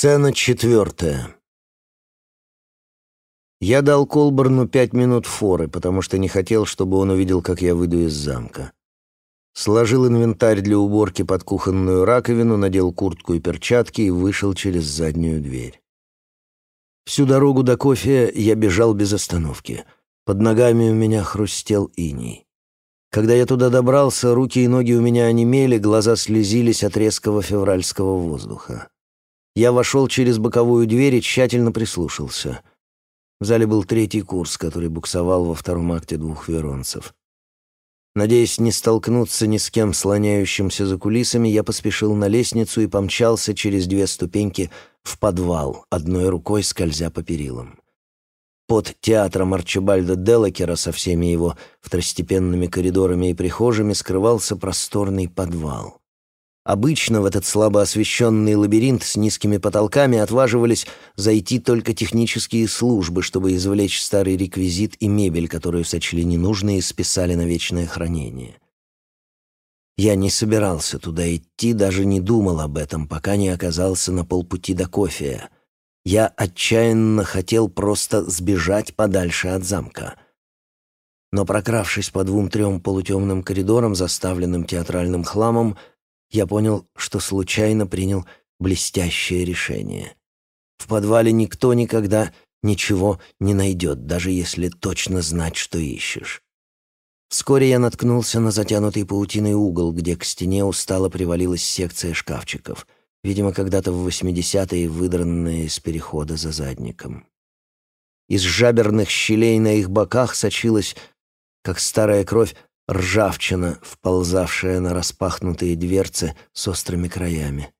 Сцена четвертая. Я дал Колборну пять минут форы, потому что не хотел, чтобы он увидел, как я выйду из замка. Сложил инвентарь для уборки под кухонную раковину, надел куртку и перчатки и вышел через заднюю дверь. Всю дорогу до кофе я бежал без остановки. Под ногами у меня хрустел иней. Когда я туда добрался, руки и ноги у меня онемели, глаза слезились от резкого февральского воздуха. Я вошел через боковую дверь и тщательно прислушался. В зале был третий курс, который буксовал во втором акте двух веронцев. Надеясь не столкнуться ни с кем слоняющимся за кулисами, я поспешил на лестницу и помчался через две ступеньки в подвал, одной рукой скользя по перилам. Под театром Арчибальда Делакера со всеми его второстепенными коридорами и прихожими скрывался просторный подвал. Обычно в этот слабо освещенный лабиринт с низкими потолками отваживались зайти только технические службы, чтобы извлечь старый реквизит и мебель, которую сочли ненужной и списали на вечное хранение. Я не собирался туда идти, даже не думал об этом, пока не оказался на полпути до кофе. Я отчаянно хотел просто сбежать подальше от замка. Но прокравшись по двум-трем полутемным коридорам, заставленным театральным хламом, я понял, что случайно принял блестящее решение. В подвале никто никогда ничего не найдет, даже если точно знать, что ищешь. Вскоре я наткнулся на затянутый паутиной угол, где к стене устало привалилась секция шкафчиков, видимо, когда-то в 80-е выдранная из перехода за задником. Из жаберных щелей на их боках сочилась, как старая кровь, ржавчина, вползавшая на распахнутые дверцы с острыми краями.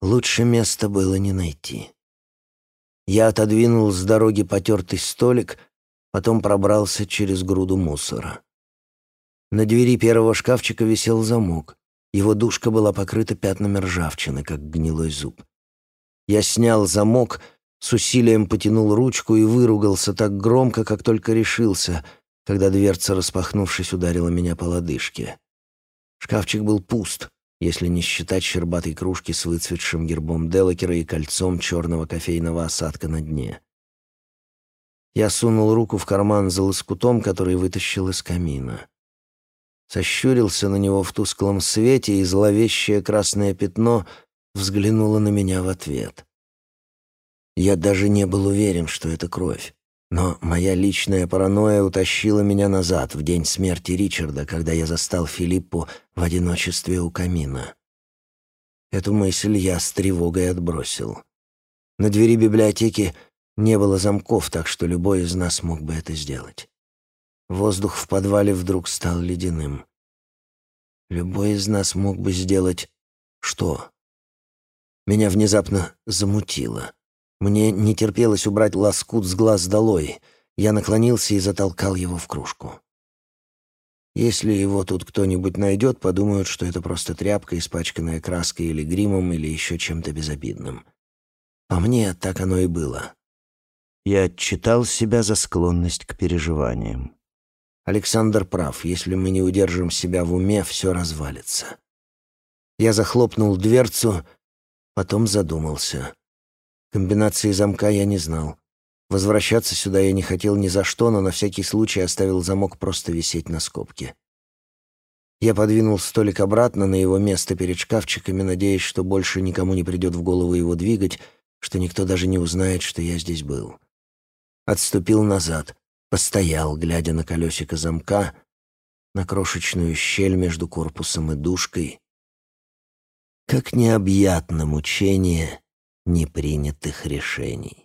Лучше места было не найти. Я отодвинул с дороги потертый столик, потом пробрался через груду мусора. На двери первого шкафчика висел замок. Его дужка была покрыта пятнами ржавчины, как гнилой зуб. Я снял замок, с усилием потянул ручку и выругался так громко, как только решился — когда дверца, распахнувшись, ударила меня по лодыжке. Шкафчик был пуст, если не считать щербатой кружки с выцветшим гербом Делакера и кольцом черного кофейного осадка на дне. Я сунул руку в карман за лоскутом, который вытащил из камина. Сощурился на него в тусклом свете, и зловещее красное пятно взглянуло на меня в ответ. Я даже не был уверен, что это кровь. Но моя личная паранойя утащила меня назад, в день смерти Ричарда, когда я застал Филиппу в одиночестве у камина. Эту мысль я с тревогой отбросил. На двери библиотеки не было замков, так что любой из нас мог бы это сделать. Воздух в подвале вдруг стал ледяным. Любой из нас мог бы сделать что? Меня внезапно замутило. Мне не терпелось убрать лоскут с глаз долой. Я наклонился и затолкал его в кружку. Если его тут кто-нибудь найдет, подумают, что это просто тряпка, испачканная краской или гримом, или еще чем-то безобидным. По мне, так оно и было. Я отчитал себя за склонность к переживаниям. Александр прав. Если мы не удержим себя в уме, все развалится. Я захлопнул дверцу, потом задумался. Комбинации замка я не знал. Возвращаться сюда я не хотел ни за что, но на всякий случай оставил замок просто висеть на скобке. Я подвинул столик обратно на его место перед шкафчиками, надеясь, что больше никому не придет в голову его двигать, что никто даже не узнает, что я здесь был. Отступил назад, постоял, глядя на колесико замка, на крошечную щель между корпусом и душкой. Как необъятно мучение непринятых решений.